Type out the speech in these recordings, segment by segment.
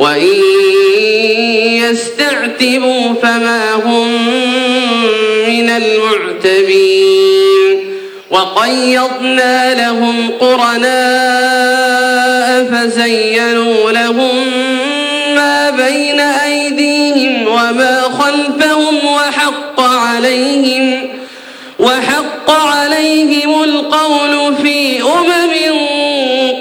وإن يستعتبوا فما هم من المعتبين. وقيضنا لهم قرناء فزينوا لهم ما بين أيديهم وما خلفهم وحق عليهم وحق عليهم القول في أمم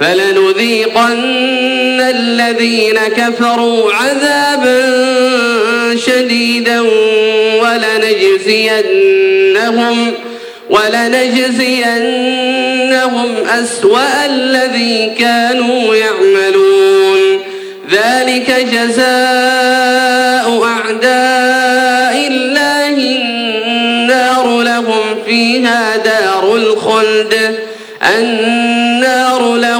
فلنذيقن الذين كفروا عذابا شديدا ولنجزينهم ولنجزينهم أسوأ الذي كانوا يعملون. ذلك جزاء أعداء الله النار لهم فيها دار الخلد. النار لهم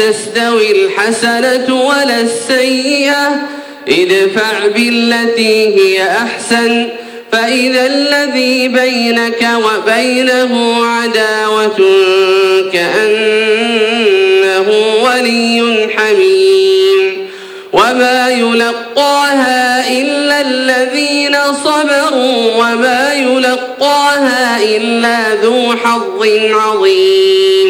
تستوي الحسنة ولا السيئة. ادفع بالتي هي أحسن. فإذا الذي بينك وبينه عداوة كأنه ولي حميم. وما يلقاها إلا الذين صبروا. وما يلقاها إلا ذو حظ عظيم.